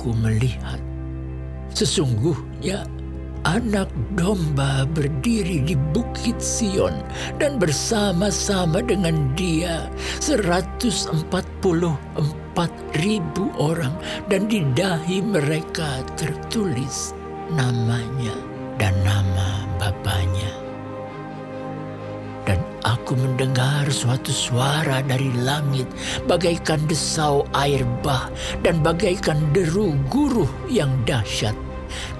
aku melihat, sesungguhnya anak domba berdiri di bukit Sion dan bersama-sama dengan dia 144 ribu orang dan di dahi mereka tertulis namanya dan nama bapaknya. Aku mendengar suatu suara dari langit bagaikan desau air bah dan bagaikan deru guruh yang dahsyat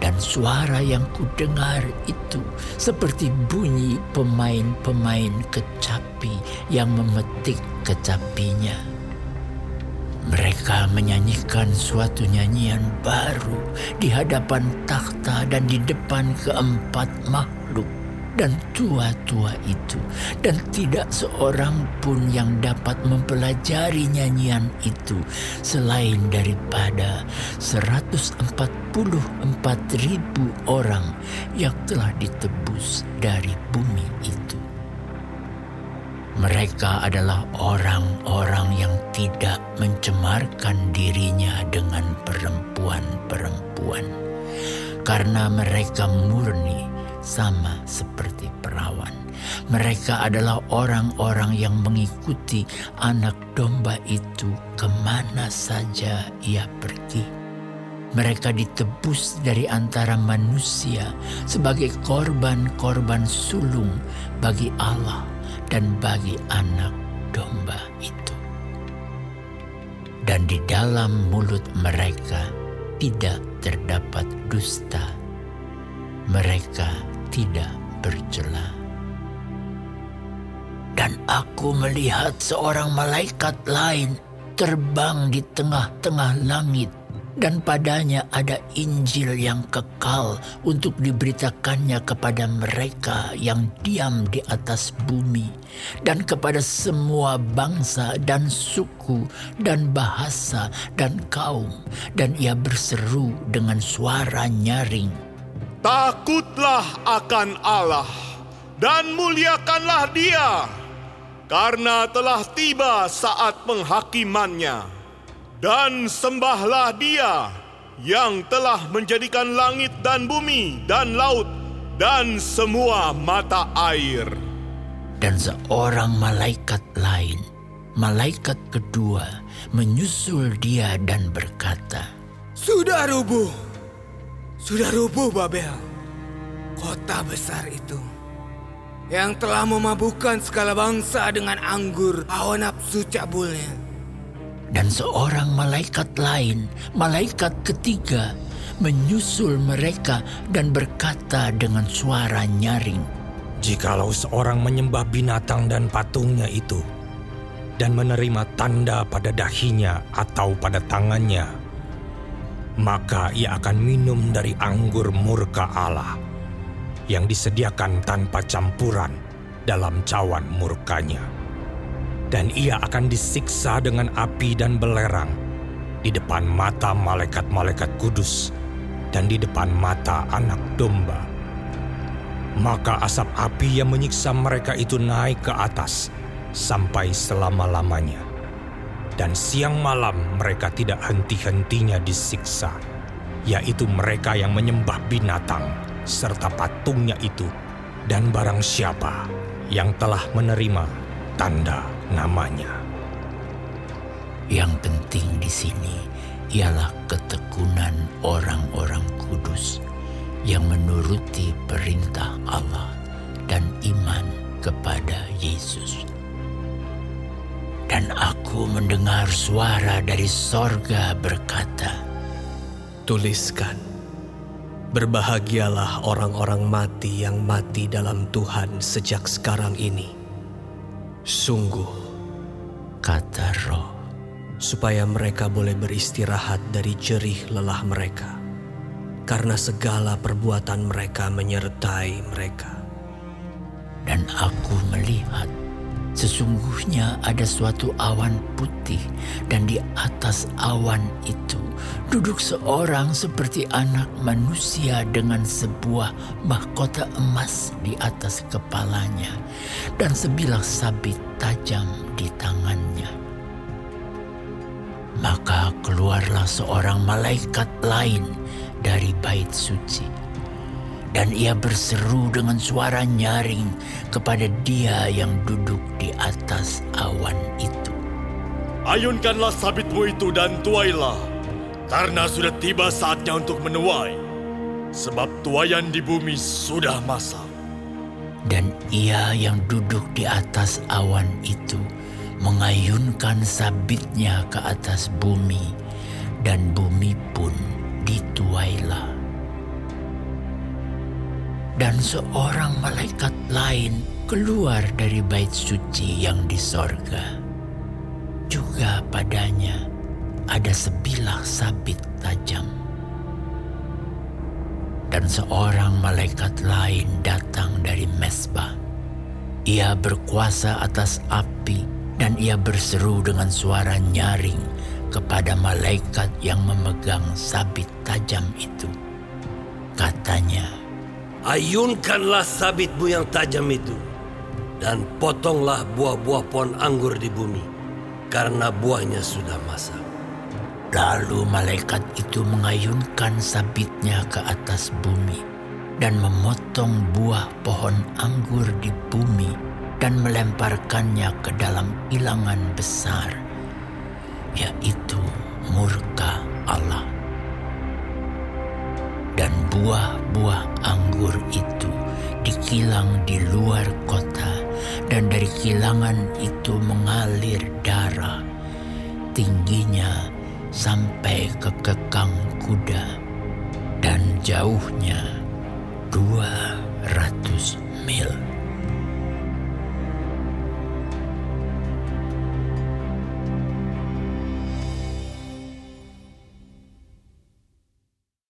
dan suara yang kudengar itu seperti bunyi pemain-pemain kecapi yang memetik kecapinya. Mereka menyanyikan suatu nyanyian baru di hadapan takhta dan di depan keempat makhluk dan tua-tua itu dan tidak seorang pun yang dapat mempelajari nyanyian itu selain daripada 144 ribu orang yang telah ditebus dari bumi itu. Mereka adalah orang-orang yang tidak mencemarkan dirinya dengan perempuan-perempuan karena mereka murni sama seperti perawan. Mereka adalah orang-orang yang mengikuti anak domba itu ke mana saja ia pergi. Mereka ditebus dari antara manusia sebagai korban-korban sulung bagi Allah dan bagi anak domba itu. Dan di dalam mulut mereka tidak terdapat dusta. Mereka tidak bercela. Dan aku melihat seorang malaikat lain terbang di tengah-tengah langit. Dan padanya ada Injil yang kekal untuk diberitakannya kepada mereka yang diam di atas bumi. Dan kepada semua bangsa dan suku dan bahasa dan kaum. Dan ia berseru dengan suara nyaring Takutlah akan Allah dan muliakanlah Dia, karena telah tiba saat penghakimannya. Dan sembahlah Dia yang telah menjadikan langit dan bumi dan laut dan semua mata air. Dan seorang malaikat lain, malaikat kedua, menyusul dia dan berkata, Sudah rubuh sudah rubuh Babel, kota besar itu. Yang telah memabukkan segala bangsa dengan anggur hawa nafsu cabulnya. Dan seorang malaikat lain, malaikat ketiga, menyusul mereka dan berkata dengan suara nyaring, Jikalau seorang menyembah binatang dan patungnya itu, dan menerima tanda pada dahinya atau pada tangannya, maka ia akan minum dari anggur murka Allah yang disediakan tanpa campuran dalam cawan murkanya. Dan ia akan disiksa dengan api dan belerang di depan mata malaikat-malaikat kudus dan di depan mata anak domba. Maka asap api yang menyiksa mereka itu naik ke atas sampai selama-lamanya dan siang malam mereka tidak henti-hentinya disiksa, yaitu mereka yang menyembah binatang serta patungnya itu, dan barang siapa yang telah menerima tanda namanya. Yang penting di sini ialah ketekunan orang-orang kudus yang menuruti perintah Allah dan iman kepada Yesus. Dan aku mendengar suara dari sorga berkata, Tuliskan, berbahagialah orang-orang mati yang mati dalam Tuhan sejak sekarang ini. Sungguh, kata roh, supaya mereka boleh beristirahat dari jerih lelah mereka, karena segala perbuatan mereka menyertai mereka. Dan aku melihat Sesungguhnya ada suatu awan putih dan di atas awan itu duduk seorang seperti anak manusia dengan sebuah mahkota emas di atas kepalanya dan sebilah sabit tajam di tangannya. Maka keluar keluarlah seorang malaikat lain dari bait suci. Dan ia berseru dengan suara nyaring kepada dia yang duduk di atas awan itu. Ayunkanlah sabitmu itu dan tuailah, karena sudah tiba saatnya untuk menuai. Sebab tuayan di bumi sudah masak. Dan ia yang duduk di atas awan itu mengayunkan sabitnya ke atas bumi, dan bumi pun dituailah. Dan seorang malaikat lain keluar dari bait suci yang di sorga. Juga padanya ada sebilah sabit tajam. Dan seorang malaikat lain datang dari mesbah. Ia berkuasa atas api dan ia berseru dengan suara nyaring kepada malaikat yang memegang sabit tajam itu. Katanya, Ayunkanlah sabitmu yang tajam itu, dan potonglah buah-buah pohon anggur di bumi, karena buahnya sudah masak. Lalu malaikat itu mengayunkan sabitnya ke atas bumi dan memotong buah pohon anggur di bumi dan melemparkannya ke dalam ilangan besar, yaitu murka Allah. Dan buah-buah anggur itu dikilang di luar kota, dan dari kilangan itu mengalir darah. Tingginya sampai ke kekang kuda, dan jauhnya dua ratus mil.